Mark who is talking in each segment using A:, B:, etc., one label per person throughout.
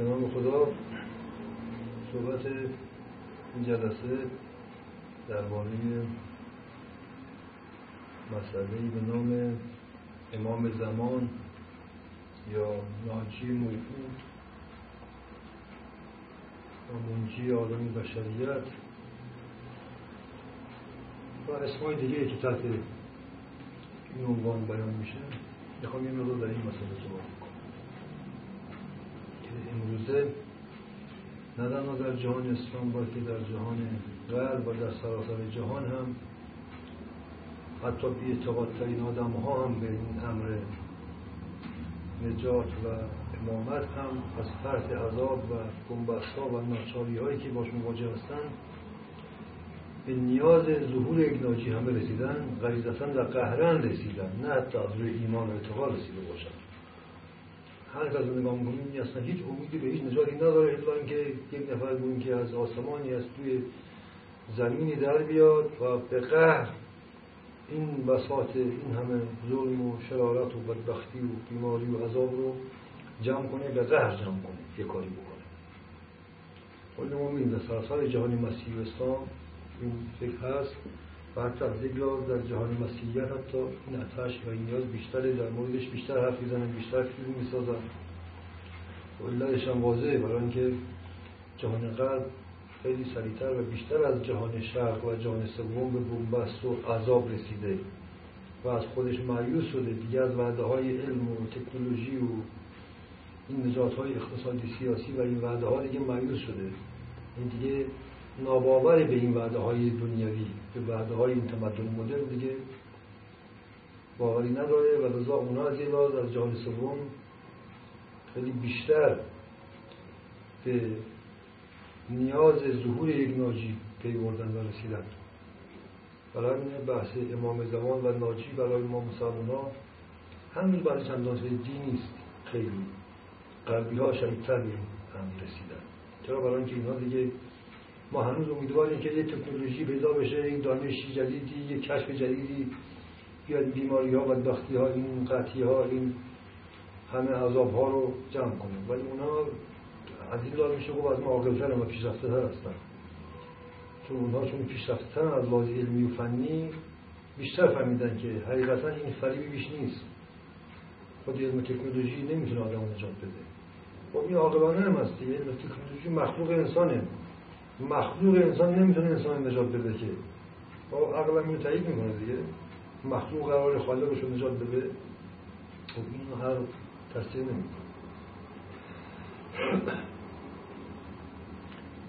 A: به نام خدا. صحبت این جلسه درباره مسئله به نام امام زمان یا ناجی موجود و منجی عالم بشریت و اسمای دیگه که تحت این عنوان بیان میشه. می‌خوام یه مقدار در این مسئله صحبت امروزه نه تنها در جهان اسلام بلکه در جهان غرب و در سراسر جهان هم حتی بی اعتقادترین آدم ها هم به این امر نجات و امامت هم از فرط عذاب و گنبستا و ناچاری هایی که باش مواجه هستند به نیاز ظهور یک ناجی همه رسیدن غریزتا و قهرن رسیدن نه حتی از روی ایمان و اعتقاد رسیده باشن. هر کس رو نگاه می‌کنیم اصلا هیچ امیدی به هیچ نجاتی نداره الا اینکه یک نفر بگیم که از آسمانی از توی زمینی در بیاد و به قهر این بساط این همه ظلم و شرارت و بدبختی و بیماری و عذاب رو جمع کنه به قهر جمع کنه یه کاری بکنه. ولی ما می‌بینیم در سراسر جهان مسیح و اسلام این فکر هست. و حتی از یک در جهان مسیحیت حتی این اتش و این نیاز بیشتره در موردش بیشتر حرف می‌زنن بیشتر فیلم می‌سازن علتش هم واضحه برای اینکه جهان غرب خیلی سریعتر و بیشتر از جهان شرق و جهان سوم به بومبست و عذاب رسیده و از خودش معیوس شده. دیگه از وعده های علم و تکنولوژی و این نجات های اقتصادی سیاسی و این وعده ها دیگه معیوس شده. این دیگه ناباور به این وعده های دنیوی به وعده های این تمدن مدرن دیگه باوری نداره و لذا اونا از یه از جهان سوم خیلی بیشتر به نیاز ظهور یک ناجی پی بردن و رسیدن. برای بحث امام زمان و ناجی برای ما مسلمان ها همین برای چندان دی نیست. خیلی قلبی ها شدیدتر به هم رسیدن. چرا؟ برای اینکه اینها دیگه ما هنوز امیدواریم که یک تکنولوژی پیدا بشه یک دانشی جدیدی یک کشف جدیدی. بیاد بیماری ها و دختی ها این قطعی ها این همه عذاب ها رو جمع کنه ولی اونا از این لحاظ میشه گفت از ما عاقل‌تر و پیشرفته تر هستن. چون اونها چون پیشرفته از لحاظ علمی و فنی بیشتر فهمیدن که حقیقتا این فریبی بیش نیست. خود علم تکنولوژی نمی‌تونه آدم نجات بده. خب این عاقلانه هم هست علم تکنولوژی مخلوق انسانه. مخلوق انسان نمی‌تونه انسان نجات بده که. با عقل هم تایید می‌کنه دیگه. مخلوق قرار خالقش رو نجات بده. خب این هر تصدیق نمی‌کنه.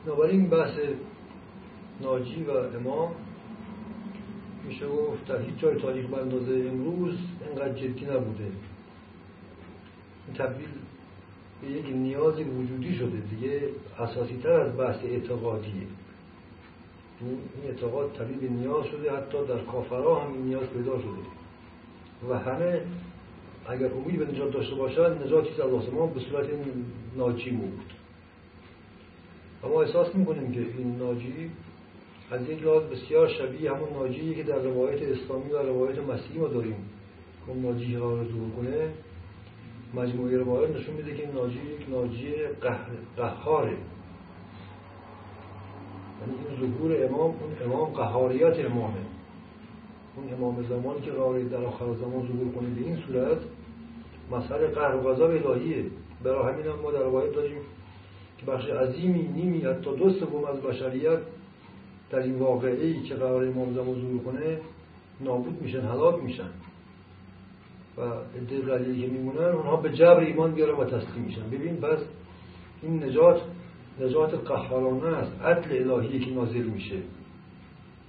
A: بنابراین بحث ناجی و امام میشه گفت در هیچ جای تاریخ به اندازه امروز اینقدر جدی نبوده. این تبدیل یک نیاز وجودی شده دیگه اساسی تر از بحث اعتقادیه. این اعتقاد تبدیل نیاز شده حتی در کافرها هم این نیاز پیدا شده. و همه اگر امید به نجات داشته باشد نجاتی از آسمان به صورت ناجی بود و ما احساس می‌کنیم که این ناجی از یک لحاظ بسیار شبیه همون ناجی که در روایت اسلامی و روایت مسیحی ما داریم. که ناجی رو دور کنه مجموعه روایت نشون میده که ناجی یک ناجی قهاره. یعنی این ظهور امام اون امام قهاریت امامه. اون امام زمانی که قرار در آخر زمان ظهور کنه به این صورت مسئله قهر و غضب الهیه. برای همین هم ما در روایت داریم که بخش عظیمی نیمی حتی دو سوم از بشریت در این واقعه که قرار امام زمان ظهور کنه نابود میشن هلاک میشن. و که میمونن اونها به جبر ایمان بیارن و تسلیم میشن. ببین پس این نجات نجات قهارانه است. عدل الهی که نازل میشه.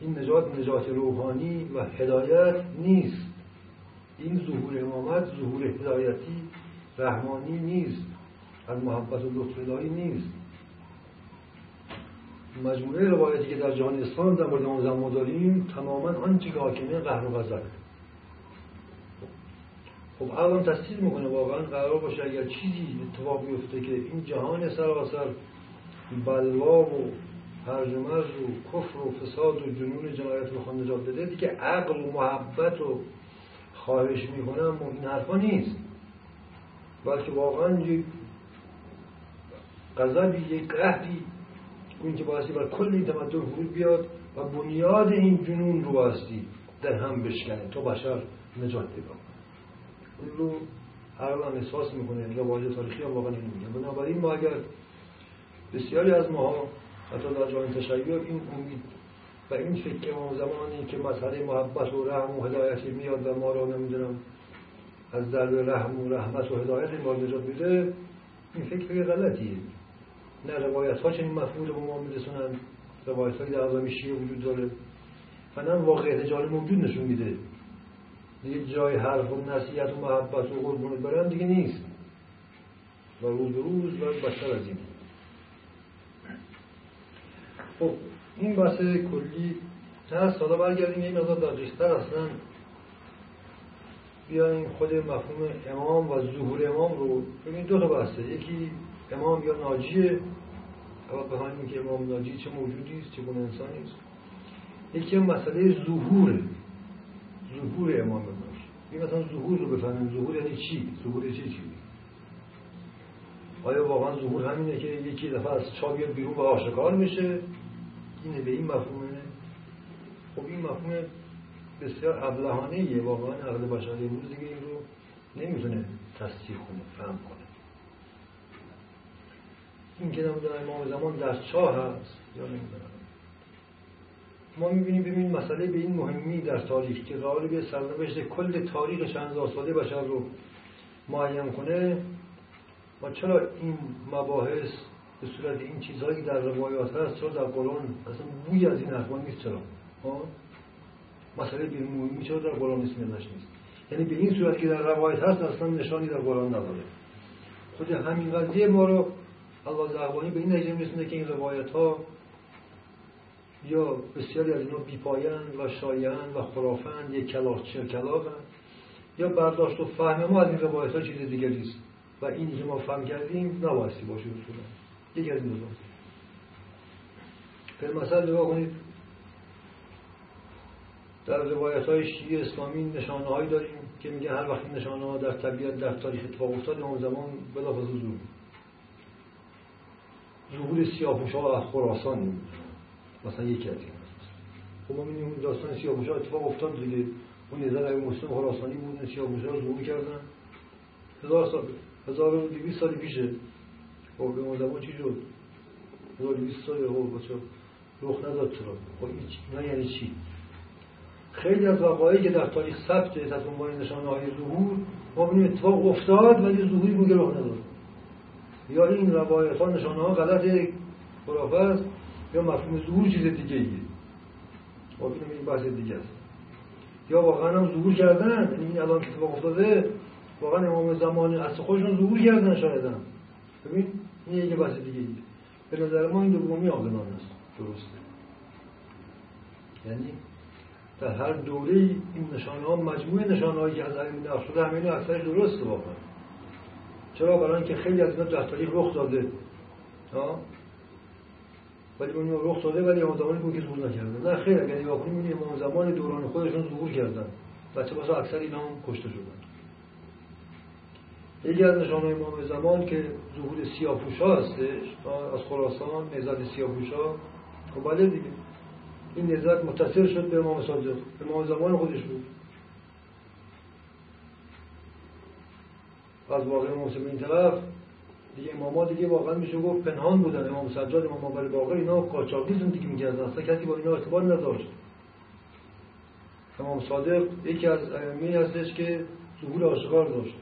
A: این نجات نجات روحانی و هدایت نیست. این ظهور امامت ظهور هدایتی رحمانی نیست. از محبت و لطف الهی نیست. مجموعه روایتی که در جهان اسلام در مورد آن داریم تماما آنچه که حاکمه قهر و غضب. خب عقلم تصدیق می‌کنه واقعا قرار باشه اگر چیزی اتفاق بیفته که این جهان سراسر بلوا و هرج و و کفر و فساد و جنون جنایت رو نجات بده دیگه عقل و محبت و خواهش می‌کنم و این حرفا نیست. بلکه واقعا غضبی یک قهری اون که باعثی بر کل تمدن فرود بیاد و بنیاد این جنون رو باستی در هم بشکنه تو بشر نجات پیدا اون رو هر هم احساس می‌کنه یا واجه تاریخی هم واقعا میگن بنابراین ما اگر بسیاری از ماها حتی در جای تشیع این امید و این فکر ما زمانی که مسئله محبت و رحم و هدایتی میاد و ما را نمی‌دونم از درد رحم و رحمت و هدایت ما نجات میده این فکر فکر غلطیه. نه روایت ها چنین مفهوم به ما میرسونن روایت های در شیعه وجود داره. و واقعیت جالب موجود نشون میده. دیگه جای حرف و نصیحت و محبت و قربونت برم دیگه نیست. و روز روز و بشتر از این. خب این بحث کلی هست حالا برگردیم این مقدار دقیقتر اصلا. بیایم خود مفهوم امام و ظهور امام رو ببینید دو تا بحثه. یکی امام یا ناجیه. اول بخواهیم که امام ناجی چه موجودی است چه انسانی است. یکی مسئله ظهور. ظهور امام باشه این مثلا ظهور رو بفهمیم. ظهور یعنی چی؟ ظهور چی چی آیا واقعا ظهور همینه که یکی دفعه از چا بیاد بیرون و آشکار میشه؟ اینه به این مفهومه. خب این مفهوم بسیار ابلهانه واقعا عقل بشری امروز دیگه این رو نمی‌تونه تصدیق کنه فهم کنه. این که نمی‌دونم امام زمان در چاه هست یا نمی‌دونم. ما می‌بینیم ببینیم مسئله به این مهمی در تاریخ که قرار به سرنوشت کل تاریخ چند ساله بشر رو معین کنه ما چرا این مباحث به صورت این چیزهایی در روایات هست چرا در قرآن اصلا بوی از این حرفا نیست چرا؟ مسئله به مهمی چرا در قرآن نیست نیست؟ یعنی به این صورت که در روایت هست اصلا نشانی در قرآن نداره. خود همین قضیه ما رو الله زعبانی به این نتیجه میرسونه که این روایت ها یا بسیاری از اینا بیپایان و شایعن و خرافند یک کلاق چه کلاق یا برداشت و فهم ما از این روایت ها چیز دیگری است و اینی که ما فهم کردیم نبایستی باشه اصولا یکی از این مثلا نگاه کنید. در روایت های شیعه اسلامی نشانه هایی داریم که میگه هر وقت نشانه ها در طبیعت در تاریخ اتفاق افتاد اون زمان بلافاصله ظهور. ظهور سیاه‌پوشا از خراسان مثلا یکی از این خب ما می‌بینیم داستان سیاه‌پوشا اتفاق افتاد دیگه. اون نظر اگه مسلم خراسانی بود سیاه‌پوشا رو ظهور کردن. هزار سال هزار و دویست سال پیشه. خب به اون زمان چی شد؟ هزار دویست سال خب بچه رخ نداد چرا خب نه یعنی چی؟ خیلی از وقایعی که در تاریخ ثبت از عنوان نشانه های ظهور ما ببینیم اتفاق افتاد ولی ظهوری بود رخ نداد. یا این روایت ها نشانه ها غلط خرافه است. یا مفهوم ظهور چیز دیگه ایه. خب این بحث دیگه است. یا واقعا هم ظهور کردن این الان که اتفاق افتاده واقعا امام زمان اصل خودشون ظهور کردن شاید هم. ببین این یه بحث دیگه ایه. به نظر ما این دومی آقلان است. درسته. یعنی در هر دوره این نشانه ها مجموعه نشانه هایی که از این نقش شده همین اکثرش درسته واقعا. چرا؟ برای اینکه خیلی از اینا در تاریخ رخ داده. ولی اون رخ داده ولی امام زمانی که ظهور نکرده. نه خیر اگر نگاه کنیم می‌بینیم امام زمان دوران خودشون ظهور کردن. بچه بسا اکثر اینا هم کشته شدن. یکی از نشانه امام زمان که ظهور سیاپوشا هستش از خراسان نهضت سیاپوشا خب بله دیگه. این نهضت متصل شد به امام صادق. امام زمان خودش بود. از واقع امام این طرف دیگه اماما دیگه واقعا میشه گفت پنهان بودن. امام سجاد امام بر باقر اینا قاچاقی زندگی می‌کردن. اصلا کسی با اینا ارتباط نداشت. امام صادق یکی از ائمه هستش که ظهور آشکار داشت.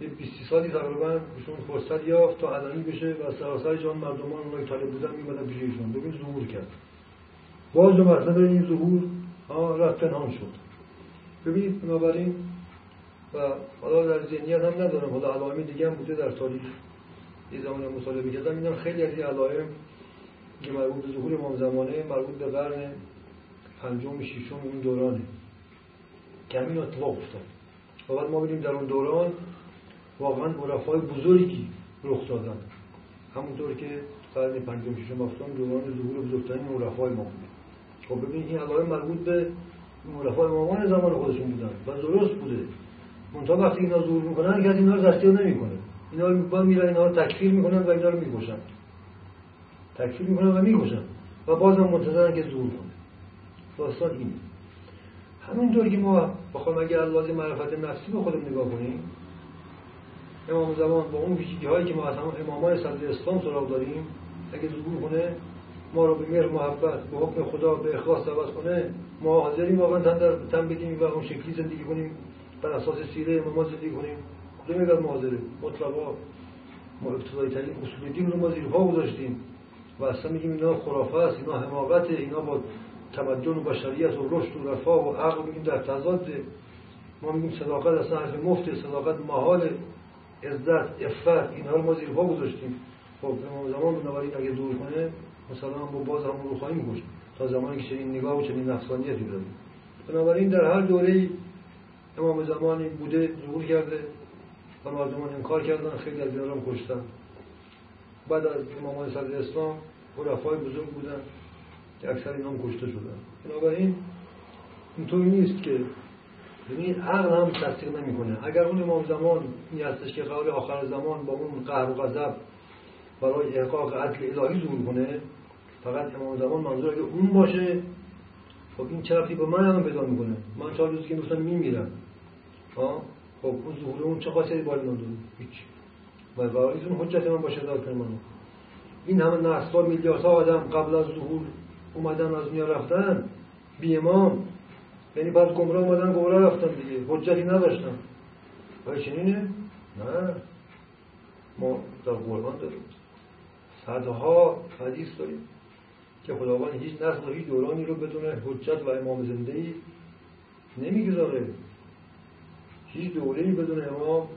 A: یه 20 سالی تقریبا ایشون فرصت یافت تا علنی بشه و سراسر جان مردمان اونایی طالب بودن میمدن پیش ایشون. ببین ظهور کرد. باز دو مرتبه این ظهور رفت پنهان شد. ببینید بنابراین و حالا در ذهنیت هم ندارم حالا علائم دیگه هم بوده در تاریخ یه زمان مطالعه کردم می‌دونم خیلی از این علائم که مربوط به ظهور امام زمانه مربوط به قرن پنجم ششم اون دورانه. که همین اتفاق افتاد. و ما ببینیم در اون دوران واقعا عرفای بزرگی رخ دادن. همونطور که قرن پنجم ششم افتاد دوران ظهور بزرگترین عرفای ما بوده. خب ببینید این علائم مربوط به عرفای امامان زمان خودشون بودن و درست بوده. منتها وقتی اینا ظهور می‌کنن کسی اینا رو تصدیق نمی‌کنه. اینا رو میرن اینا رو تکفیر می‌کنن و اینا رو می‌کشن. تکفیر می‌کنن و می‌کشن. و بازم منتظرن که زور کنه. داستان این همونطور که ما بخوایم اگر لازم معرفت نفسی به خودم نگاه کنیم امام زمان با اون ویژگی هایی که ما از همون امامای صدر اسلام سراغ داریم اگه ظهور کنه ما رو به مهر محبت به حکم خدا به اخلاص دعوت کنه ما حاضریم واقعا تن بدیم و اون شکلی زندگی کنیم. بر اساس سیره امام زندگی کنیم. کدوم یک حاضره مطلقا ما ابتدایی ترین اصول دین رو ما گذاشتیم. و اصلا میگیم اینا خرافه است اینا حماقت اینا با تمدن و بشریت و رشد و رفاه و عقل میگیم در تضاد. ما میگیم صداقت اصلا حرف مفت صداقت محال عزت افت اینها رو ما زیر پا گذاشتیم. خب امام زمان بنابراین اگه دور کنه مثلا با باز همون رو خواهیم گوشت تا زمانی که چنین نگاه و چنین نفسانیتی داریم. بنابراین در هر دوره امام زمانی بوده ظهور کرده و مردمان انکار کردن خیلی از اینا کشتن. بعد از امامان صدر اسلام عرفای بزرگ بودن که اکثر اینا کشته شدن. بنابراین اینطوری نیست که ببینید عقل هم تصدیق نمی‌کنه. اگر اون امام زمان این هستش که قول آخر زمان با اون قهر و غضب برای احقاق عدل الهی ظهور کنه فقط امام زمان منظور اگه اون باشه خب این چرفی به من هم پیدا می‌کنه. من چهار روزی که میفتم میمیرم. خب اون ظهور اون چه خاصی باید من هیچ. و برای اون حجت من باشه دار من این همه نسل میلیاردها آدم قبل از ظهور اومدن از دنیا رفتن بی امام یعنی بعد گمراه اومدن گمراه رفتن دیگه. حجتی نداشتن. آیا چنینه؟ نه. ما در قرآن داریم. صدها حدیث داریم. که خداوند هیچ نسل و هیچ دورانی رو بدون حجت و امام زنده ای نمی‌گذاره. هیچ دوره بدون امام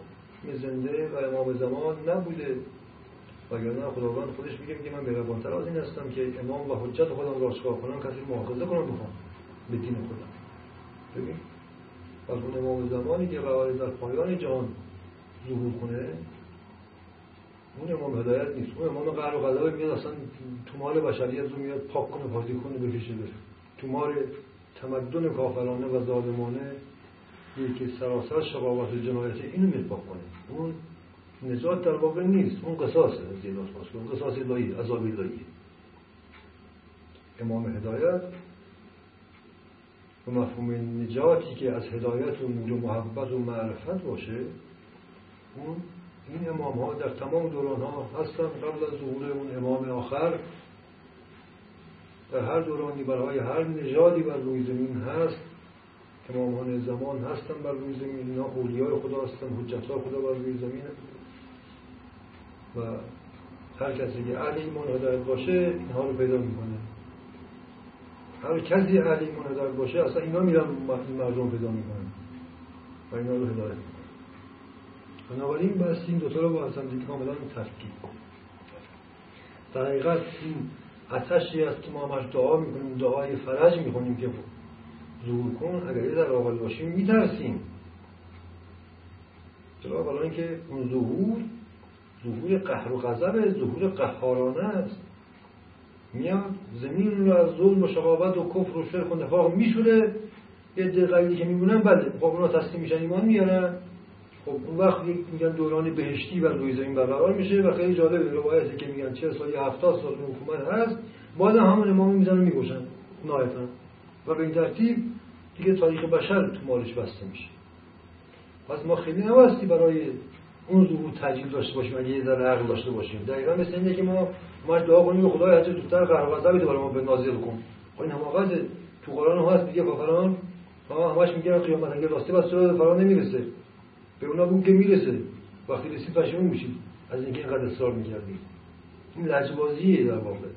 A: زنده و امام زمان نبوده. وگرنه خداوند خودش میگه که من مهربانتر از این هستم که امام و حجت خودم را چکار کنم کسی مؤاخذه کنم بخوام به دین خودم. ببین؟ پس اون امام زمانی که قرار در پایان جهان ظهور کنه اون امام هدایت نیست. اون امام قهر و غضب میاد اصلا تومار بشریت رو میاد پاک کنه پاکی کنه بکشه بره. تومار تمدن کافرانه و ظالمانه یکی سراسر شقاوت جنایت اینو میاد پاک کنه. اون نجات در واقع نیست. اون قصاصه زیلاس اون قصاص الهی عذاب الهی. امام هدایت و مفهوم نجاتی که از هدایت و نور و محبت و معرفت باشه اون این امام ها در تمام دوران ها هستن قبل از ظهور اون امام آخر. در هر دورانی برای هر نژادی بر روی زمین هست. امامان زمان هستن بر روی زمین. اینا اولیای خدا هستن حجت خدا بر روی زمین. و هر کسی که اهل ایمان هدایت باشه اینها رو پیدا می‌کنه. هر کسی اهل ایمان هدایت باشه اصلا اینا میرن این مردم پیدا می‌کنن. و اینا رو هدایت بنابراین بس این دوتا رو با هم دیگه کاملا تفکیک در حقیقت این اتشی است که ما همش دعا می‌کنیم دعای فرج می‌کنیم که ظهور کن. اگر در آقل باشیم میترسیم. چرا برای اینکه اون ظهور ظهور قهر و غضب ظهور قهارانه است. میاد زمین رو از ظلم و شقاوت و کفر و شرک و نفاق میشوره یه دقیقی که میمونن بله خب اونا تسلیم میشن ایمان میارن. خب اون وقت یک میگن دوران بهشتی بر روی زمین برقرار میشه و خیلی جالب روایتی که میگن چه سال یا هفتاد سال حکومت هست باز همون امام می‌زنن میگوشن نایتا و به این ترتیب دیگه تاریخ بشر تو مالش بسته میشه. پس ما خیلی نواستی برای اون ظهور تجلیل داشته باشیم اگه یه ذره عقل داشته باشیم. دقیقا مثل اینه که ما ما دعا کنیم خدای هرچه زودتر قهر و غضب برای ما به نازل کن. خب این حماقت تو قرآن هست میگه کافران ها همش میگه قیامت اگه راستی بس چرا فرا نمی‌رسه. به اونا بگو که می‌رسه. وقتی رسید پشیمون میشید از اینکه اینقدر اصرار می‌کردید این لجبازیه در واقع.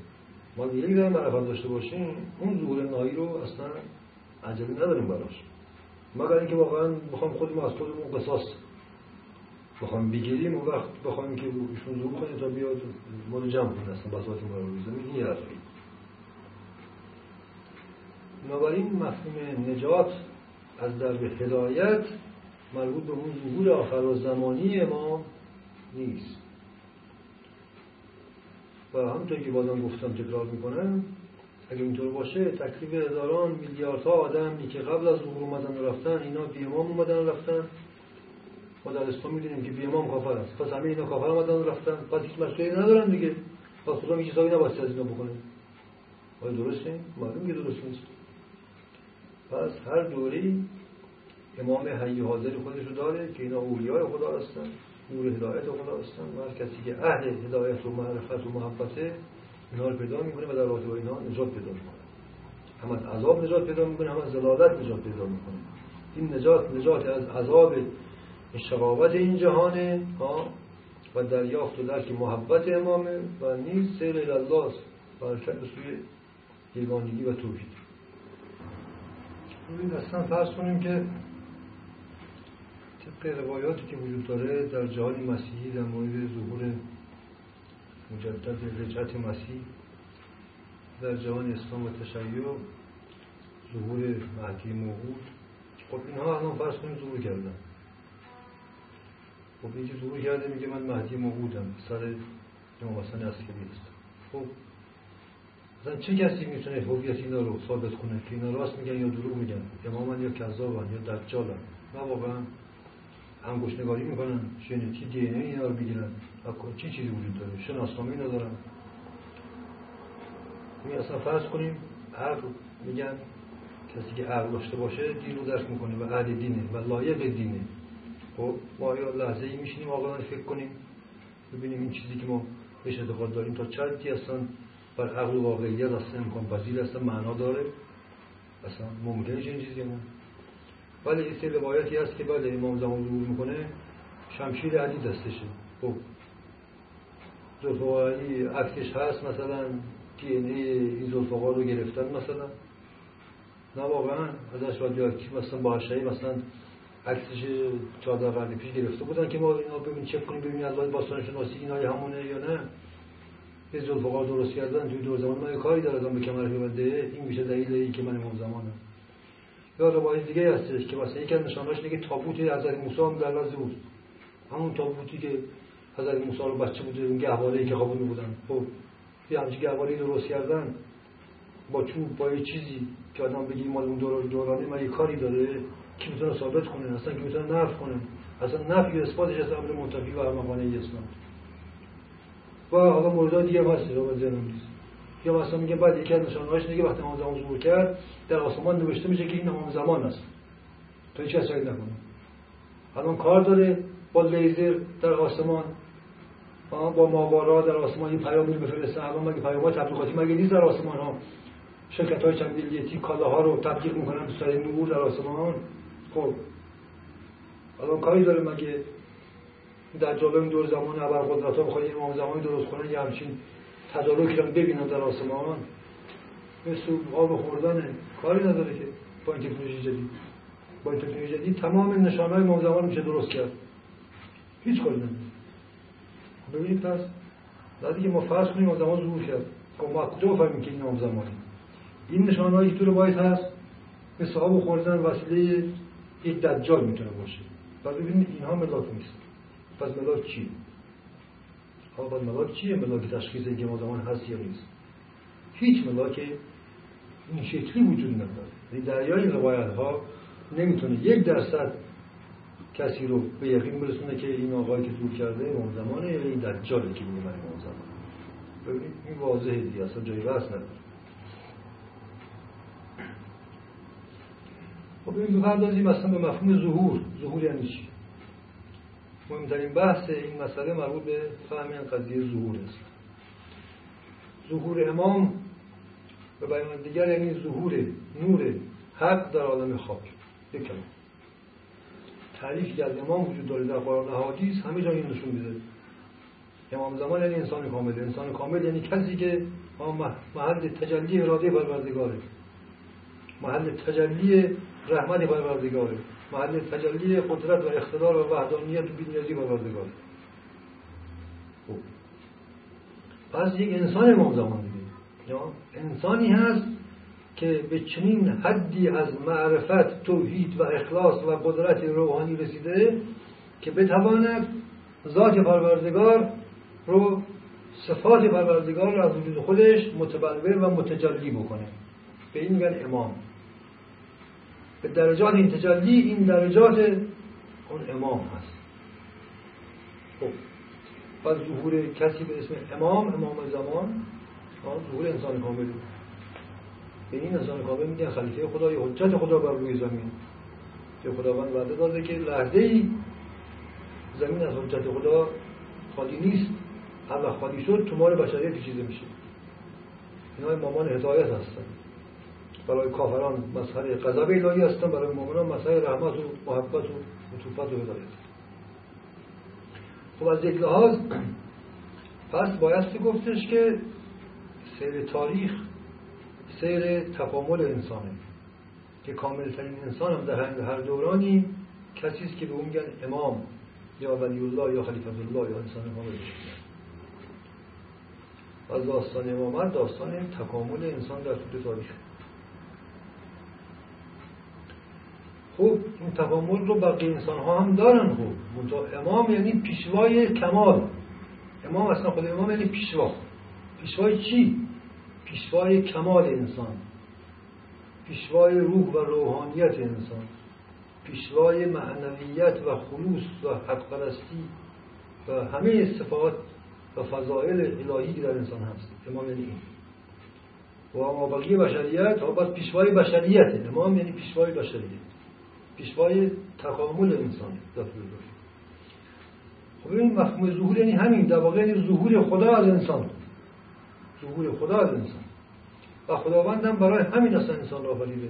A: ما یک ذره معرفت داشته باشیم اون ظهور نهایی رو اصلا عجبی نداریم براش. مگر اینکه واقعا بخوام خودمون از خودمون قصاص بخوام بگیریم اون وقت بخوایم که ایشون زور کنیم تا بیاد ما رو جمع کنیم اصلا بساط ما رو بزنیم این یه بنابراین مفهوم نجات از درب هدایت مربوط به اون ظهور آخر و زمانی ما نیست. و همونطور که بازم گفتم تکرار می‌کنم اگه اینطور باشه تکلیف هزاران میلیاردها آدمی که قبل از ظهور اومدن و رفتن اینا بی امام اومدن و رفتن. ما در اسلام می‌دونیم که بی امام کافر است. پس همه اینا کافر آمدن رفتن. پس هیچ مسئولیتی ندارن دیگه. پس خدا هیچ چیزایی نباید از اینا بکنه آیا درسته؟ معلوم که درست نیست. پس هر دوری امام حی حاضر خودش رو داره که اینا اولیای خدا هستن نور هدایت خدا هستن و کسی که اهل هدایت و معرفت و محبته اینا رو پیدا می‌کنه و در رابطه با اینا نجات پیدا می‌کنه. هم از عذاب نجات پیدا می‌کنه هم از نجات پیدا می‌کنه. این نجات نجات از عذاب شقاوت این جهانه ها و دریافت و درک محبت امامه و نیز سیر و حرکت به سوی یگانگی و توحید. ببین اصلا فرض کنیم که طبق روایاتی که وجود داره در جهان مسیحی در مورد ظهور مجدد رجعت مسیح در جهان اسلام و تشیع ظهور مهدی موعود. خب اینها الان فرض کنیم ظهور کردن. خب یکی ظهور کرده میگه من مهدی موعودم سر امام حسن عسکری است خب مثلا چه کسی می‌تونه هویت اینا رو ثابت کنه که اینا راست میگن یا دروغ میگن؟ امامن یا کذابن یا دجالن؟ نه واقعا. انگوش نگاری می‌کنن ژنتیک دی این اینا رو می‌گیرن. چه چیزی وجود داره؟ شناسنامه ندارن می اصلا فرض کنیم عقل میگن کسی که عقل داشته باشه دین رو درک می‌کنه و اهل دینه و لایق دینه. خب ما یا لحظه ای میشینیم آقایان فکر کنیم ببینیم این چیزی که ما بهش اعتقاد داریم تا چندی اصلا بر عقل و واقعیت اصلا امکان پذیر اصلا معنا داره. اصلا ممکنه چنین چیزی نه؟ ولی این سه روایتی هست که بله امام زمان ظهور می‌کنه. شمشیر علی دستشه. خب. زلفقار علی عکسش هست مثلا دی این این رو گرفتن مثلا. نه واقعا. ازش رادیواکتیو مثلا با مثلا عکسش چهارده قرن پیش گرفته بودن که ما اینا ببین چک کنیم ببینیم از باستان شناسی اینا همونه یا نه. یه زلفقار درست کردن توی دور زمان. من کاری داره به کمر ببنده این میشه دلیل ای که من امام زمانم. یا روایت دیگه هستش که مثلا یکی از نشانهاش اینه تابوت حضرت موسی هم در بود. همون تابوتی که حضرت موسی رو بچه بوده اون گهواره که خوابونده بودن. خب یه همچین گهواره درست کردن. با چوب با یه چیزی که آدم بگی مال اون دور دورانه من یه کاری داره که می‌تونه ثابت کنه اصلا که می‌تونه نفی کنه. اصلا نفی و اثباتش از امر منتفی و ارمغانه اسلام و حالا مورد دیگه هست رو ذهنم نیست یا مثلا میگه بعد یکی از نشانه‌هاش دیگه وقتی امام زمان ظهور کرد در آسمان نوشته میشه که این امام زمان است. تو هیچ کس نکنه. الان کار داره با لیزر در آسمان با ماورا در آسمان این پیام رو بفرسته. الان مگه پیامات تبلیغاتی مگه نیست در آسمان ها شرکت های چند ملیتی ها رو تبلیغ می‌کنن تو سر نور در آسمان؟ خب. الان کاری داره مگه در جلوی دور زمان ابرقدرت ها بخواد امام زمانی درست کنن یه همچین تدارکی رو ببینن در آسمان مثل آب خوردن کاری نداره که با این تکنولوژی جدید. با این تکنولوژی جدید تمام نشانه های امام زمان میشه درست کرد. هیچ کاری نداره. ببینید پس بعدی که ما فرض کنیم امام زمان ظهور کرد. خب ما کجا بفهمیم که این امام زمانی این نشانه هایی که تو باید هست مثل آب خوردن وسیله یک دجال می‌تونه باشه. و ببینید اینها ملاک نیست. پس ملاک چی؟ حالا ملاک چیه ملاک تشخیص اینکه ما زمان هست یا نیست؟ هیچ ملاک این شکلی وجود نداره. یعنی دریای این روایت ها نمی‌تونه یک درصد کسی رو به یقین برسونه که این آقایی که دور کرده امام زمانه یا این دجاله که میگه من امام زمان. ببینید این واضحه دیگه اصلا جایی بحث نداره خب این بپردازیم اصلا به مفهوم ظهور. ظهور یعنی چی؟ مهمترین بحث این مسئله مربوط به فهم این قضیه ظهور است. ظهور امام به بیان دیگر یعنی ظهور نور حق در عالم خاک یک تعریف که از امام وجود داره در قرآن حدیث همه جا این نشون میده. امام زمان یعنی انسان کامل. انسان کامل یعنی کسی که محل تجلی اراده پروردگاره. محل تجلی رحمت پروردگاره. محل تجلی قدرت و اقتدار و وحدانیت و بینیازی پروردگار پس یک انسان امام زمان دیگه انسانی هست که به چنین حدی از معرفت توحید و اخلاص و قدرت روحانی رسیده که بتواند ذات پروردگار رو صفات پروردگار رو از وجود خودش متبلور و متجلی بکنه. به این میگن امام. به درجات این تجلی این درجات اون امام هست. خب پس ظهور کسی به اسم امام امام زمان ظهور انسان کامل. به این انسان کامل میگن خلیفه خدا یا حجت خدا بر روی زمین. که خداوند وعده داده که لحظه ای زمین از حجت خدا خالی نیست. هر وقت خالی شد تومار بشریت پیچیده میشه. اینا مامان هدایت هستن. برای کافران مظهر غضب الهی هستن برای مؤمنان مظهر رحمت و محبت و عطوفت و هدایت. خب از یک لحاظ پس بایستی گفتش که سیر تاریخ سیر تکامل انسانه که کاملترین انسان هم در هر دورانی کسی است که به اون میگن امام یا ولی الله یا خلیفه الله یا انسان کامل و داستان امامت داستان تکامل انسان در طول تاریخ. خب این تکامل رو بقیه انسان ها هم دارن خوب. امام یعنی پیشوای کمال. امام اصلا خود امام یعنی پیشوا. پیشوای چی؟ پیشوای کمال انسان. پیشوای روح و روحانیت انسان. پیشوای معنویت و خلوص و حق پرستی و همه صفات و فضائل الهی در انسان هست. امام یعنی و اما بقیه بشریت ها باز پیشوای بشریت. امام یعنی پیشوای بشریت. پیشوای تکامل انسان خب این مفهوم ظهور یعنی همین در واقع یعنی ظهور خدا از انسان. ظهور خدا از انسان. و خداوندم برای همین اصلا انسان را آفریده.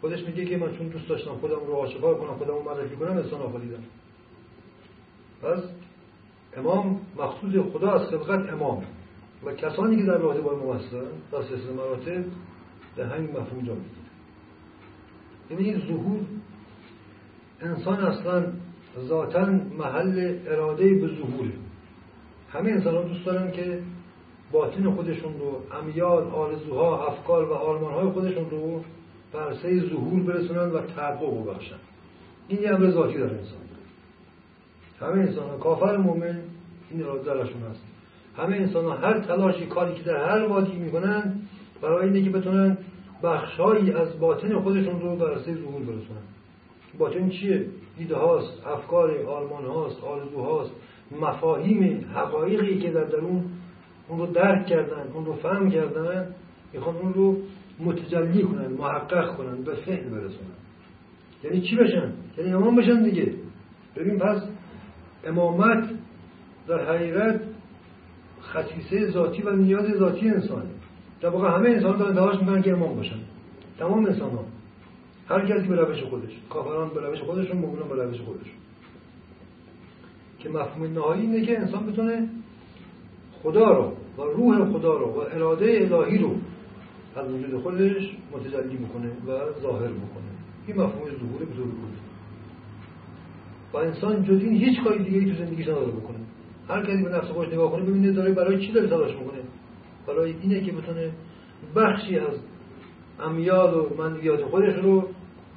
A: خودش میگه که من چون دوست داشتم خودم رو آشکار کنم خودم رو معرفی کنم انسان آفریدم. پس امام مخصوص خدا از خلقت امام. و کسانی که در رابطه با امام هستن در سلسله مراتب در همین مفهوم جا یعنی ظهور انسان اصلا ذاتا محل اراده به ظهوره همه انسان ها دوست دارن که باطن خودشون رو امیال آرزوها افکار و آرمانهای خودشون رو به عرصه ظهور برسونن و تحقق ببخشن این یه امر ذاتی در انسان. همه انسان ها کافر مومن این را درشون هست. همه انسان ها هر تلاشی کاری که در هر وادی می‌کنن برای اینه که بتونن بخشهایی از باطن خودشون رو به عرصه ظهور برسونن باطن چیه؟ ایده هاست افکار آرمان هاست آرزو هاست مفاهیم حقایقی که در درون اون رو درک کردن اون رو فهم کردن می‌خوان اون رو متجلی کنن محقق کنن به فهم برسونن یعنی چی بشن؟ یعنی امام بشن دیگه ببین پس امامت در حقیقت خصیصه ذاتی و نیاز ذاتی انسانه در واقع همه انسان دارن تلاش می‌کنن که امام باشن. تمام انسان ها. هر کسی به روش خودش کافران به روش خودشون مؤمنان به روش خودشون. که مفهوم نهایی اینه که انسان بتونه خدا رو و روح خدا رو و اراده الهی رو از وجود خودش متجلی می‌کنه و ظاهر می‌کنه این مفهوم ظهور به طور و انسان جز این هیچ کاری دیگه ای تو زندگیش نداره بکنه. هر کسی به نفس خودش نگاه کنه ببینه داره برای چی داره تلاش می‌کنه برای اینه که بتونه بخشی از امیال و منویات خودش رو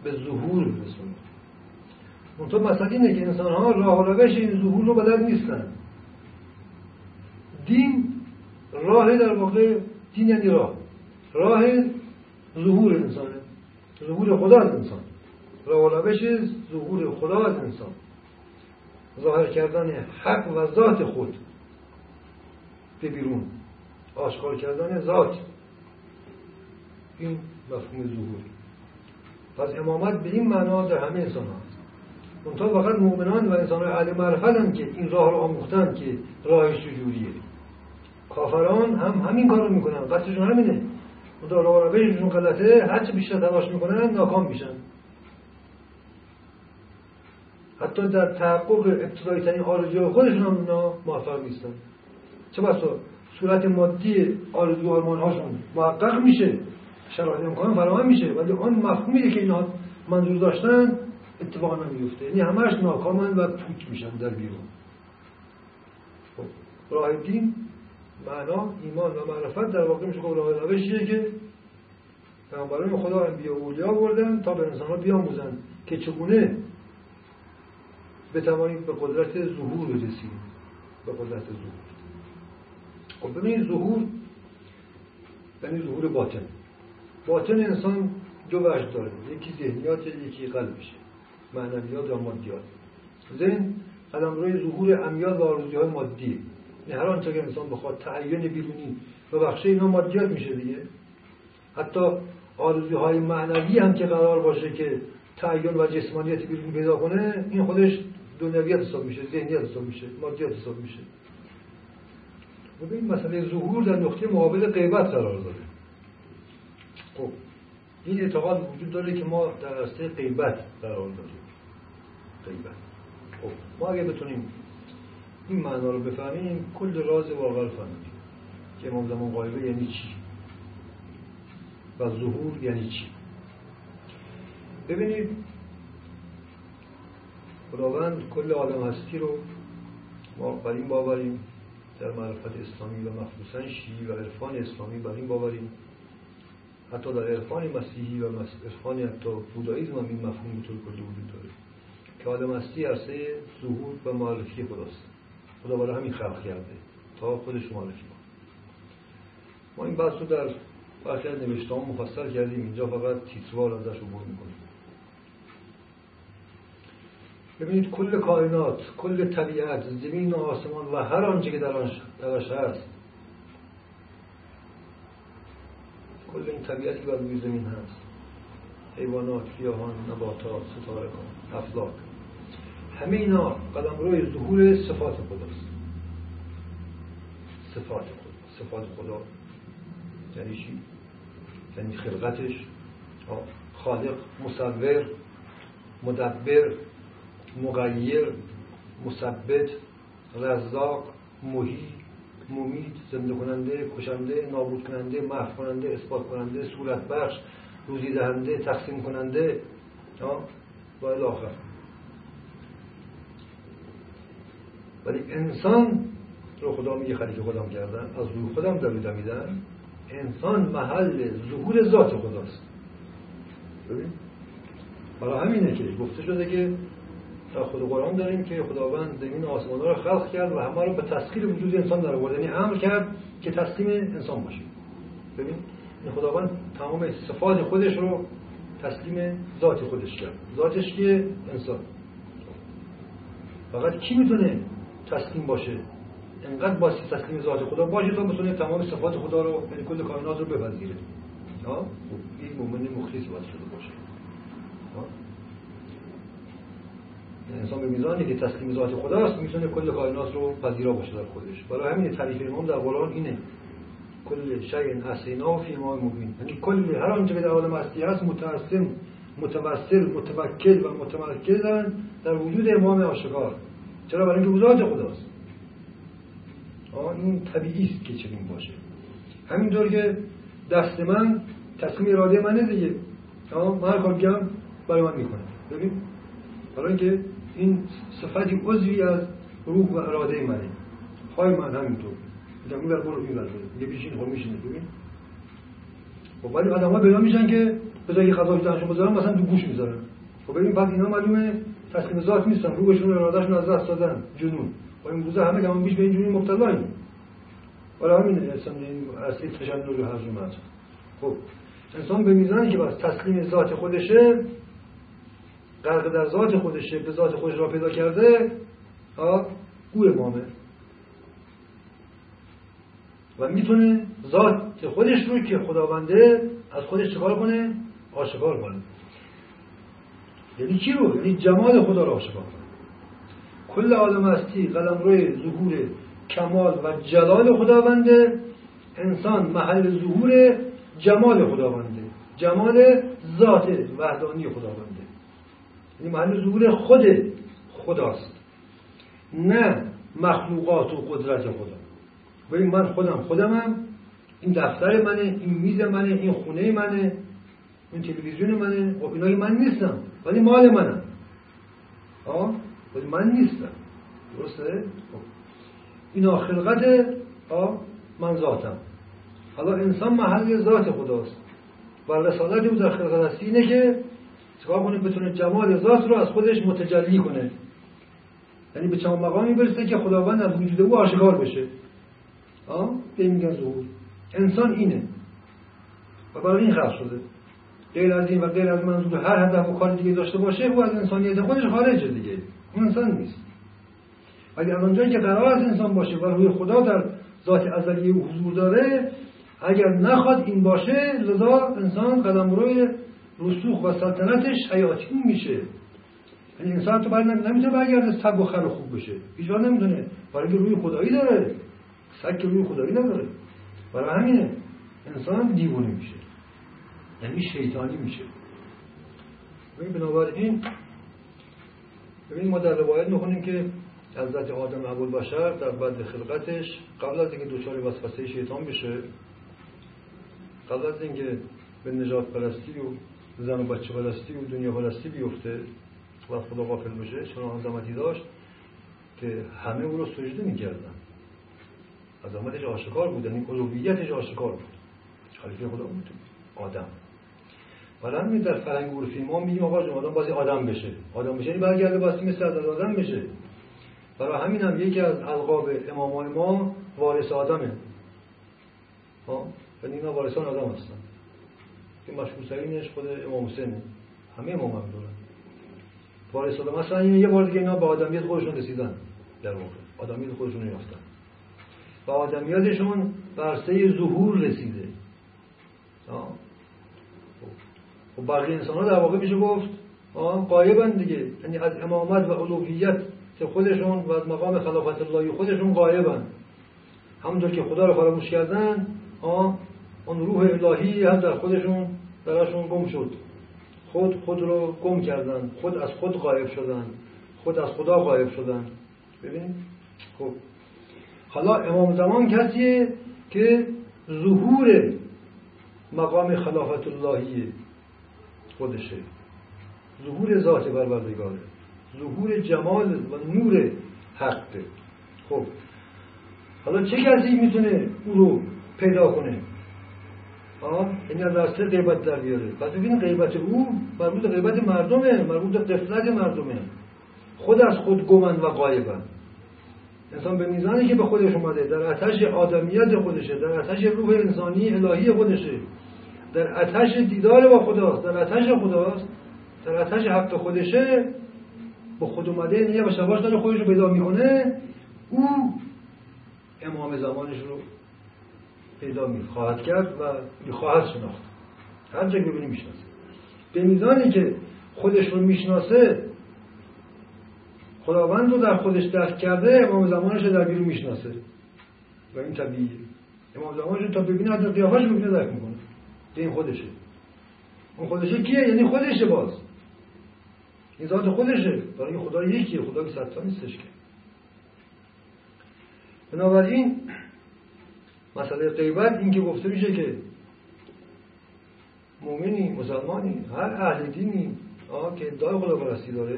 A: به ظهور برسونه. منطقه مثلا اینه که انسان ها راه و روش این ظهور رو بلد نیستن. دین راه در واقع دین یعنی راه. راه ظهور انسانه. ظهور خدا از انسان. راه و روش ظهور خدا از انسان. ظاهر کردن حق و ذات خود به بیرون. آشکار کردن ذات. این مفهوم ظهور. پس امامت به این معنا در همه انسان هست. منطقه فقط مؤمنان و انسان های معرفت که این راه رو آموختن که راهش چجوریه. کافران هم همین کار رو می‌کنن. قصدشون همینه. اون راه روششون غلطه هرچه بیشتر تلاش می‌کنن ناکام میشن. حتی در تحقق ابتدایی ترین آرزوی خودشون هم اینا موفق نیستن. چه بسا؟ صورت مادی آرزو آرمان هاشون محقق میشه شرایط امکان فراهم میشه ولی آن مفهومی که اینا منظور داشتن اتفاقا نمیفته یعنی همش ناکامن و پوک میشن در بیرون. خب راه دین معنا ایمان و معرفت در واقع میشه راه روشیه که پیامبران خدا انبیا و اولیا بردن تا به انسان ها بیاموزن که چگونه بتوانید به قدرت ظهور برسید به قدرت ظهور. خب ببینید ظهور یعنی ظهور باطن. باطن انسان دو وجه داره. یکی ذهنیات یکی قلبشه معنویات و مادیات. ذهن قدم روی ظهور امیال و آرزوی های مادی. یعنی هر آنچه که انسان بخواد تعین بیرونی و بخشه اینا مادیات میشه دیگه. حتی آرزوهای معنوی هم که قرار باشه که تعین و جسمانیت بیرونی پیدا کنه این خودش دنیویت حساب میشه ذهنیت حساب میشه مادیات حساب میشه. ببین مسئله ظهور در نقطه مقابل غیبت قرار داره. خب این اعتقاد وجود داره که ما در راسته غیبت قرار داریم. غیبت. خب ما اگه بتونیم این معنا رو بفهمیم کل راز واقع فهمیم که امام زمان غایبه یعنی چی؟ و ظهور یعنی چی؟ ببینید خداوند کل عالم هستی رو ما بر این باوریم در معرفت اسلامی و مخصوصا شیعی و عرفان اسلامی بر این باوریم. حتی در عرفان مسیحی و عرفان حتی بوداییزم هم این مفهوم به طور کلی وجود داره که عالم هستی عرصه ظهور و معرفی خداست. خدا برای همین خلق کرده تا خودش معرفی کنه. ما این بحث رو در برخی از نوشته مفصل کردیم. اینجا فقط تیتروار ازش عبور می‌کنیم ببینید کل کائنات کل طبیعت زمین و آسمان و هر آنچه که درش هست. کل این طبیعتی بر روی زمین هست. حیوانات، گیاهان، نباتات، ستارگان، افلاک. همه اینا قدم روی ظهور صفات خداست. صفات خدا صفات خدا. یعنی چی؟ یعنی خلقتش. خالق مصور مدبر مغیر مثبت رزاق محی ممید زنده کننده کشنده نابود کننده محو کننده اثبات کننده صورت بخش روزی دهنده تقسیم کننده. و الاخر ولی انسان رو خدا میگه خلیفه خودم کردن از روی خودم دمیدن. انسان محل ظهور ذات خداست. ببین؟ برای همینه که گفته شده که در خود قرآن داریم که خداوند زمین آسمان رو خلق کرد و همه رو به تسخیر وجود انسان در آورد. یعنی امر کرد که تسلیم انسان باشه. ببین این خداوند تمام صفات خودش رو تسلیم ذات خودش کرد. ذاتش که انسان. فقط کی می‌تونه تسلیم باشه؟ انقدر باسی تسلیم ذات خدا باشه تا بتونه تمام صفات خدا رو یعنی کل کائنات رو بپذیره. این مؤمن مخلص باید باشه. انسان به میزانی که تسلیم ذات خداست می‌تونه کل کائنات رو پذیرا باشه در خودش. برای همین تعریف امام در قرآن اینه. کل شیء اسینا فی ما مبین. یعنی کل هر آنچه در عالم هستی هست متعصم متوسل متوکل و متمرکزن در وجود امام آشکار چرا؟ برای اینکه ذات خداست. این طبیعی است که چنین باشه. همینطور که دست من تصمیم اراده منه دیگه. من هر کار برای من می‌کنه. ببین؟ برای اینکه این صفتی عضوی از روح و اراده منه. خواهی من همینطور. میگم این برو این برو. یه بیشین خب میشینه ببین. خب ولی آدم ها پیدا میشن که بذار یه غذا دهنشون بذارن مثلا تو گوش می‌ذارن. خب ببین بعد اینا معلومه تسلیم ذات نیستن. روحشون ارادهشون از دست دادن. جنون. و این روزا همه گمان بیش به این جنون مبتلاییم حالا همین اصلا این اصلی تشنج و هرزومت خب انسان به میزانی که بس تسلیم ذات خودشه غرق در ذات خودشه به ذات خودش را پیدا کرده او امامه و می‌تونه ذات خودش رو که خداونده از خودش چکار کنه؟ آشکار کنه. یعنی چی رو؟ یعنی جمال خدا رو آشکار کنه. کل عالم هستی قلم روی ظهور کمال و جلال خداونده. انسان محل ظهور جمال خداونده. جمال ذات وحدانی خداونده. این محل ظهور خود خداست. نه مخلوقات و قدرت خدا. ببین من خودم خودمم این دفتر منه این میز منه این خونه منه این تلویزیون منه. خب اینا من نیستم ولی مال منم. آه؟ ولی من نیستم. درسته؟ خب. اینا خلقت آه من ذاتم. حالا انسان محل ذات خداست. و رسالت او در خلقت هستی اینه که چکار کنه بتونه جمال ذات رو از خودش متجلی کنه. یعنی به چند مقامی برسه که خداوند از وجود او آشکار بشه. آه؟ به میگن ظهور. انسان اینه. و برای این خلق شده. غیر از این و غیر از منظور هر هدف و کار دیگه داشته باشه او از انسانیت خودش خارجه دیگه. اون انسان نیست. اگر از آنجایی که قرار است انسان باشه و روی خدا در ذات ازلی او حضور داره اگر نخواد این باشه لذا انسان قدم روی رسوخ و سلطنتش حیاتی میشه. یعنی انسان تو باید نمی‌تونه برگرده سگ و خر خوب بشه. هیچ نمی‌تونه. برای روی خدایی داره. سگ روی خدایی نداره. برای همینه. انسان دیوونه میشه. یعنی شیطانی میشه. ببین بنابراین ببین ما در روایت می‌خونیم که حضرت آدم اول بشر در بعد خلقتش قبل از اینکه دچار وسوسه شیطان بشه قبل از اینکه به نجات پرستی و زن و بچه پرستی و دنیا پرستی بیفته. و خدا غافل بشه چون عظمتی داشت که همه او رو سجده می‌کردن. عظمتش آشکار بود. یعنی الوهیتش آشکار بود. خلیفه خدا بود. آدم. حالا همین در فرهنگ عرفی. ما میگیم آقا جون آدم بازی آدم بشه. آدم بشه یعنی برگرده بازی مثل از آدم بشه. برای همین هم یکی از القاب امامای ما وارث آدمه. ها؟ یعنی اینا وارثان آدم هستن. که مشهور خود امام حسین همه امام هم دارن وارث آدم مثلا یه بار دیگه اینا به آدمیت خودشون رسیدن در واقع. آدمیت خودشون یافتن. و آدمیاتشون برسه ظهور رسیده. و بقیه انسان ها در واقع میشه گفت قایبن دیگه. یعنی از امامت و علویت که خودشون و از مقام خلافت اللهی خودشون قایبن همونطور که خدا رو فراموش کردن اون روح الهی هم در خودشون درشون گم شد. خود خود رو گم کردن. خود از خود قایب شدن. خود از خدا قایب شدن. ببین؟ خب. حالا امام زمان کسیه که ظهور مقام خلافت اللهیه خودشه. ظهور ذات پروردگاره. ظهور جمال و نور حقه. خب. حالا چه کسی می‌تونه او رو پیدا کنه؟ یعنی از راسته غیبت در بیاره. پس ببینید غیبت او مربوط غیبت مردمه مربوط قفلت مردمه. خود از خود گمن و قایبن انسان به میزانی که به خودش اومده در آتش آدمیت خودشه در آتش روح انسانی الهی خودشه. در آتش دیدار با خداست در آتش خداست. در آتش حق خودشه با خود اومده یعنی یه شباش داره خودش رو پیدا می‌کنه. او امام زمانش رو پیدا می‌خواهد کرد و می‌خواهد شناخت. هر جا ببینی می‌شناسه. به میزانی که خودش رو می‌شناسه خداوند رو در خودش درک کرده امام زمانش رو در بیرون می‌شناسه. و این طبیعیه. امام زمانش رو تا ببینه حتی قیافش ببینه درک می‌کنه. این خودشه. اون خودشه کیه؟ یعنی خودشه باز. این ذات خودشه. برای خدا یکیه. خدا که ستا نیستش که. بنابراین مسئله غیبت این که گفته میشه که مؤمنی مسلمانی هر اهل دینی که ادعای خدا پرستی داره.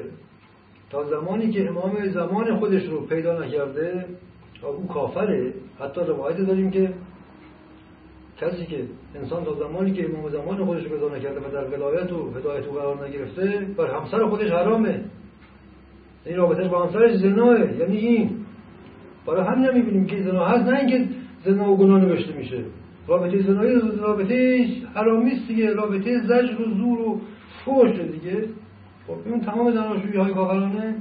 A: تا زمانی که امام زمان خودش رو پیدا نکرده او کافره. حتی روایت داریم که کسی که انسان تا زمانی که امام زمان خودش رو پیدا نکرده و در ولایت و هدایت او قرار نگرفته بر همسر خودش حرامه. این رابطه با همسرش زناه یعنی این. برای همین هم می‌بینیم که زنا هست نه اینکه زنا و گناه نوشته میشه. رابطه زنایی رابطه حرامیست دیگه. رابطه زجر و زور و فوش دیگه. خب این تمام زناشویی های کافرانه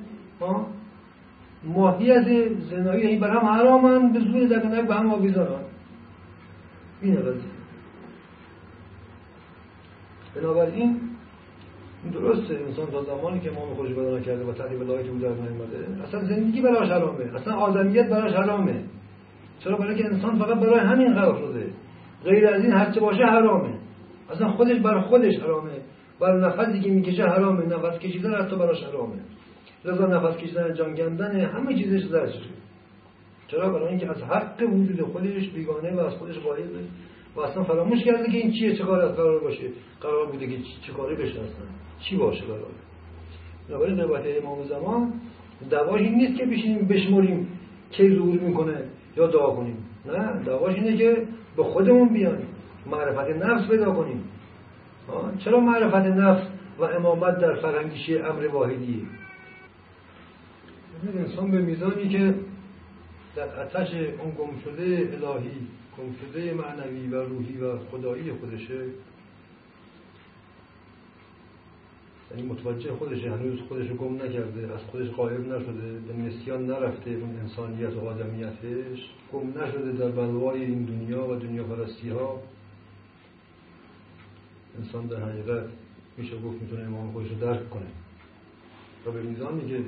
A: ماهیت زنایی این بر هم حرامن به زور دقنک به هم آویزارن اینه قضیه. بنابراین درسته. انسان تا زمانی که امام خوش بدنا کرده و تحریف ولایت او در نیومده اصلا زندگی براش حرامه. اصلا آدمیت براش حرامه. چرا؟ برای که انسان فقط برای همین قرار شده. غیر از این هرچه باشه حرامه. اصلا خودش برای خودش حرامه. برای نفسی که می‌کشه حرامه. نفس کشیدن حتی براش حرامه. لذا نفس کشیدن جان گندن همه چیزش زرشه چرا؟ برای اینکه از حق وجود خودش بیگانه و از خودش قائله و اصلا فراموش کرده که این چیه چه کار قرار باشه. قرار بوده که چه کاری بشناسن. چی باشه قرار بنابراین قیبت امام زمان دواش این نیست که بشینیم بشمریم کی ظهور می‌کنه. یا دعا کنیم. نه دواش اینه که به خودمون بیان معرفت نفس پیدا کنیم. چرا معرفت نفس و امامت در فرهنگیشی امر واحدیه؟ انسان به میزانی که در اتش اون گم شده الهی گم شده معنوی و روحی و خدایی خودشه یعنی متوجه خودشه هنوز خودش رو گم نکرده از خودش قایب نشده به نسیان نرفته اون انسانیت و آدمیتش گم نشده در بلوای این دنیا و دنیا پرستی ها انسان در حقیقت میشه گفت می‌تونه امام خودش رو درک کنه. و به میزانی که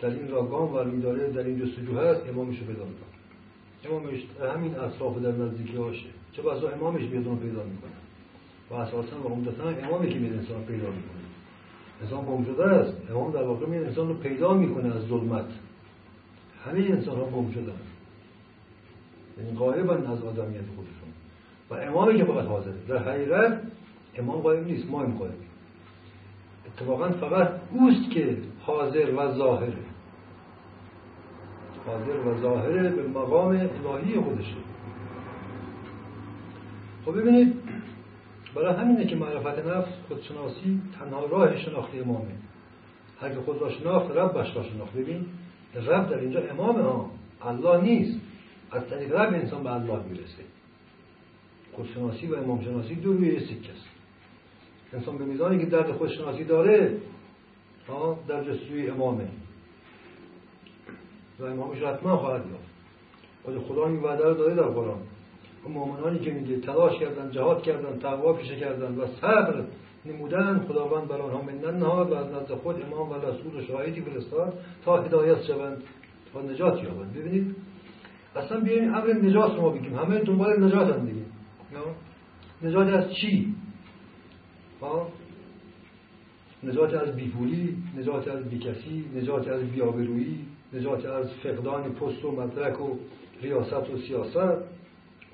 A: در این را گام و میداره در این جستجو هست امامش رو پیدا می‌کنه. امامش همین اطراف در نزدیکی هاشه. چه بسا امامش بیاد پیدا می‌کنه. و اساسا و عمدتا امامی که میاد انسان پیدا می‌کنه. انسان گم شده است. امام در واقع میاد انسان رو پیدا می‌کنه از ظلمت. همه انسان ها گم شدن یعنی غایبن از آدمیت خودشون. و امامی که فقط حاضره در حقیقت امام قائم نیست ما این اتفاقا فقط اوست که حاضر و ظاهره حاضر و ظاهره به مقام الهی خودشه. خب ببینید برای همینه که معرفت نفس خودشناسی تنها راه شناخت امامه هر که خود را شناخت ربش را شناخت. ببین رب در اینجا امام ها الله نیست. از طریق رب انسان به الله می‌رسه. خودشناسی و امام شناسی دو روی سکه است. انسان به میزانی که درد خودشناسی داره در جستجوی امامه. و امامش حتما خواهد یافت. خود خدا این وعده رو داده در قرآن. مؤمنانی که میگه تلاش کردن جهاد کردن تقوا پیشه کردن و صبر نمودن خداوند بر آنها منن نهاد و از نزد خود امام و رسول و شاهدی فرستاد تا هدایت شوند تا نجات یابند. ببینید اصلا بیاین امر نجات ما بگیم. همه دنبال نجات هم دیگه. نجات از چی؟ ها؟ نجات از بیپولی نجات از بیکسی نجات از بیابرویی نجات از فقدان پست و مدرک و ریاست و سیاست.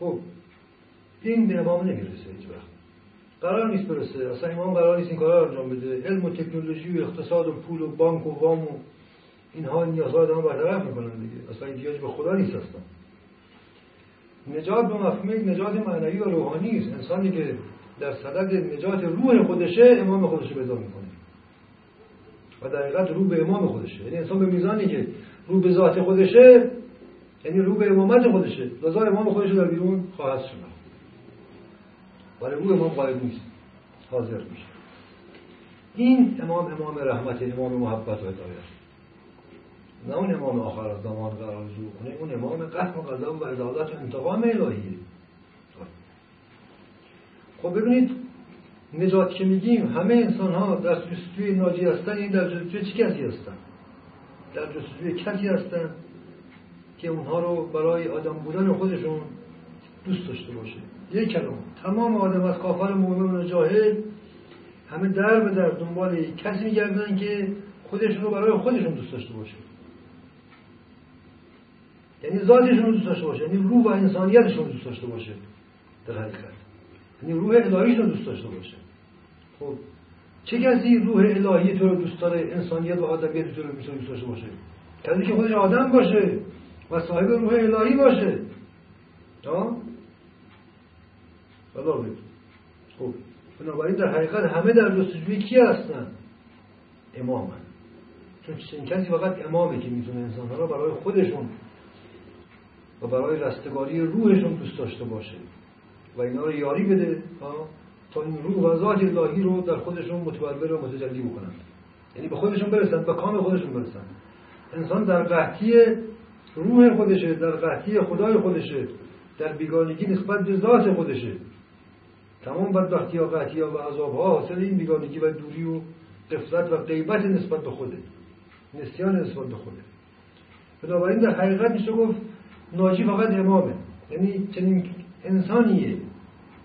A: خب این به امام نمی‌رسه هیچ وقت. قرار نیست برسه. اصلا امام قرار نیست این کارا انجام بده. علم و تکنولوژی و اقتصاد و پول و بانک و وام و اینها نیازها رو برطرف می‌کنن دیگه. اصلا احتیاج به خدا نیست اصلا. نجات به مفهوم نجات معنوی و روحانی است. انسانی که در صدد نجات روح خودشه امام خودش پیدا می‌کنه. و در حقیقت رو به امام خودشه. یعنی انسان به میزانی که رو به ذات خودشه یعنی رو به امامت خودشه. لذا امام خودش در بیرون خواهد شد ولی رو امام قائب نیست. حاضر میشه. این امام امام رحمت امام محبت و هدایت. نه اون امام آخر از زمان قرار زور کنه اون امام قهر و غضب و عدالت و انتقام الهیه خب ببینید نجات که میگیم همه انسان ها در جستجوی ناجی هستن این در جستجوی چه کسی هستن؟ در جستجوی کسی هستن؟ که اونها رو برای آدم بودن خودشون دوست داشته باشه. یک کلام. تمام آدم از کافر مؤمن و جاهل همه در به در دنبال کسی میگردن که خودشون رو برای خودشون دوست داشته باشه. یعنی ذاتشون رو دوست داشته باشه. یعنی روح و انسانیتشون دوست داشته باشه. در حقیقت. یعنی روح الهیش رو دوست داشته باشه. خب چه کسی روح الهی تو رو دوست داره؟ انسانیت و آدمیت تو رو دوست داشته باشه؟ کسی که خودش آدم باشه. و صاحب روح الهی باشه. بلا خب بنابراین در حقیقت همه در جستجوی کی هستن؟ امام چون این کسی فقط امامه که می‌تونه انسان رو برای خودشون و برای رستگاری روحشون دوست داشته باشه. و اینا رو یاری بده تا این روح و ذات الهی رو در خودشون متبربر و متجلی بکنن. یعنی به خودشون برسن به کام خودشون برسن. انسان در قحطی روح خودشه در قحطی خدای خودشه در بیگانگی نسبت به ذات خودشه. تمام بدبختی ها قحطی ها و عذاب ها حاصل این بیگانگی و دوری و قفلت و غیبت نسبت به خوده. نسیان نسبت به خوده. بنابراین در حقیقت میشه گفت ناجی فقط امامه. یعنی چنین انسانیه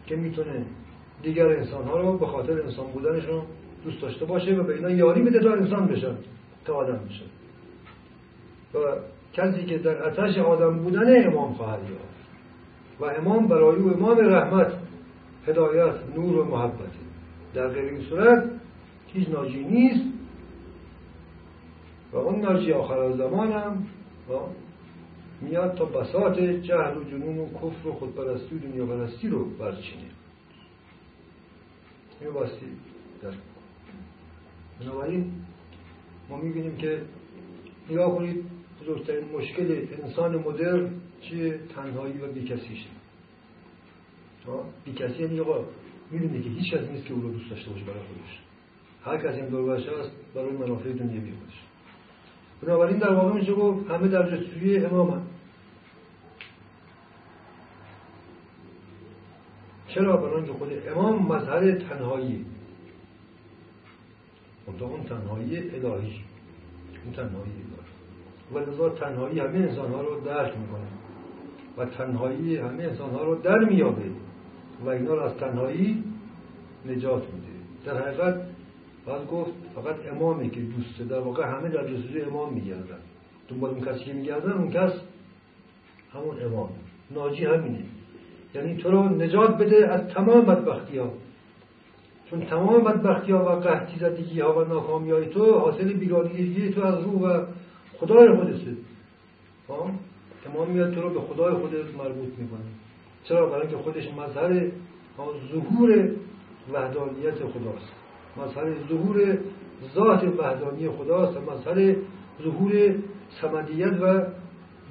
A: که می‌تونه دیگر انسان ها رو به خاطر انسان بودنشون دوست داشته باشه و به اینا یاری بده تا انسان بشن تا آدم بشه. و کسی که در اتش آدم بودن امام خواهد یافت. و امام برای او امام رحمت هدایت نور و محبت. در غیر این صورت هیچ ناجی نیست. و اون ناجی آخر زمان هم میاد تا بساط جهل و جنون و کفر و خودپرستی و دنیا پرستی رو برچینه. این باستی در بنابراین ما می‌بینیم که نگاه کنید بزرگترین مشکل انسان مدرن چیه تنهایی و بیکسیشه بیکسی یعنی آقا می‌دونه که هیچ کس نیست که او رو دوست داشته باشه برای خودش. هر کسی این دور است برای منافع دنیوی خودش بنابراین در واقع میشه گفت همه در جستجوی امام چرا؟ برای که خود امام مظهر تنهایی. اون تنهایی الهی. اون تنهایی الهی. و لذا تنهایی همه انسان ها رو درک می‌کنه. و تنهایی همه انسان ها رو در میابه و اینا رو از تنهایی نجات میده. در حقیقت باید گفت فقط امامی که دوسته در واقع همه در جستجوی امام میگردن. دنبال اون کسی که میگردن اون کس همون امام. ناجی همینه. یعنی تو رو نجات بده از تمام بدبختی ها چون تمام بدبختی ها و قحطی زدگی ها و ناکامی های تو حاصل بیگانگی تو از روح و خدای خودسته امام میاد تو رو به خدای خودت مربوط می‌کنه. چرا؟ برای اینکه خودش مظهر ظهور وحدانیت خداست. مظهر ظهور ذات وحدانی خداست. مظهر ظهور سمدیت و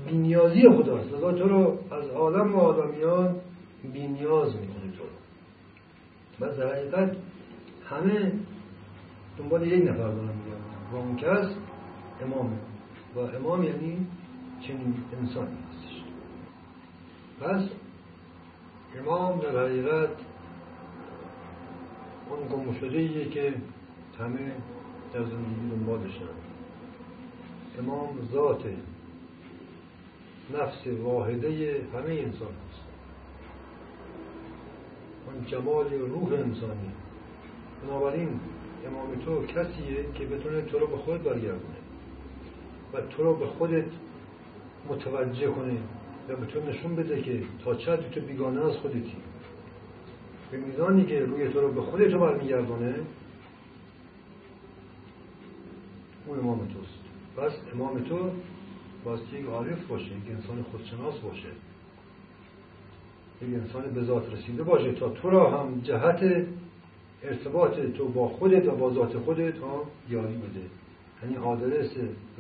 A: بینیازی خداست. لذا تو رو از عالم و آدمیان بینیاز می‌کنه تو رو. و در حقیقت همه دنبال یک نفر دارن میگن و اون کس امامه. و امام یعنی چنین انسانی هستش. پس امام در حقیقت اون گم شده که همه در زندگی دنبالشن امام ذات نفس واحده همه انسان هست اون جمال روح انسانی. بنابراین امام تو کسیه که بتونه تو رو به خود برگردونه. و تو رو به خودت متوجه کنه و به تو نشون بده که تا چه تو بیگانه از خودتی. به میزانی که روی تو رو به خودت برمیگردونه اون امام توست. پس امام تو باستی یک عارف باشه یک انسان خودشناس باشه. یک انسان به ذات رسیده باشه تا تو را هم جهت ارتباط تو با خودت و با ذات خودت ها یاری بده. یعنی آدرس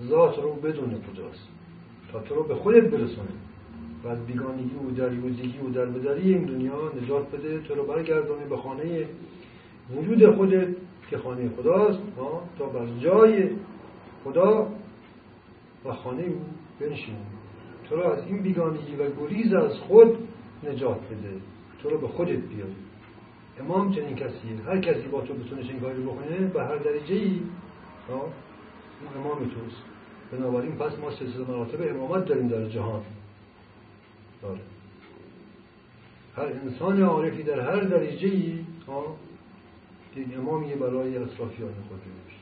A: ذات رو بدون کجاست تا تو رو به خودت برسونه. و از بیگانگی و دریوزگی و دربدری این دنیا نجات بده تو رو برگردونه به خانه وجود خودت که خانه خداست. تا بر جای خدا و خانه او بنشین تو رو از این بیگانگی و گریز از خود نجات بده. تو رو به خودت بیار امام چنین کسیه هر کسی با تو بتونه چنین کاری بکنه به هر درجه ای امام توست. بنابراین پس ما سلسله مراتب امامت داریم در جهان. داره. هر انسان عارفی در هر درجه ای یک امامی برای اطرافیان خود میشه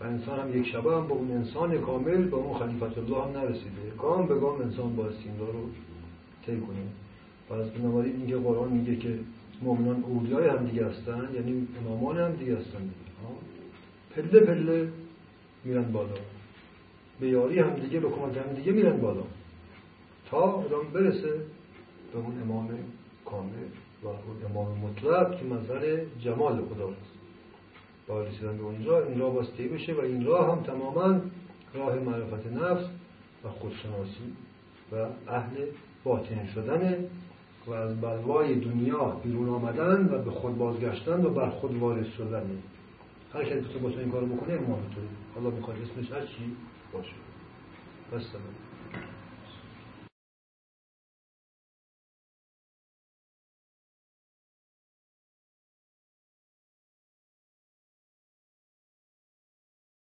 A: و انسان هم یک شبه هم با اون انسان کامل با اون خلیفت الله هم نرسیده. گام به گام انسان با این رو طی کنه از بنابراین اینکه قرآن میگه که مؤمنان اولیای هم دیگه هستن یعنی امامان هم دیگه هستن. پله پله میرن بالا. به یاری هم دیگه به کمک هم دیگه میرن بالا. تا آدم برسه به اون امام کامل و اون امام مطلق که منظر جمال خداست. با رسیدن به اونجا این راه باسته بشه و این راه هم تماما راه معرفت نفس و خودشناسی و اهل باطن شدن و از بلوای دنیا بیرون آمدن و به خود بازگشتن و بر خود وارث شدن هر کسی که با این کار بکنه امام حالا می‌خواد اسمش هر چی باشه. بس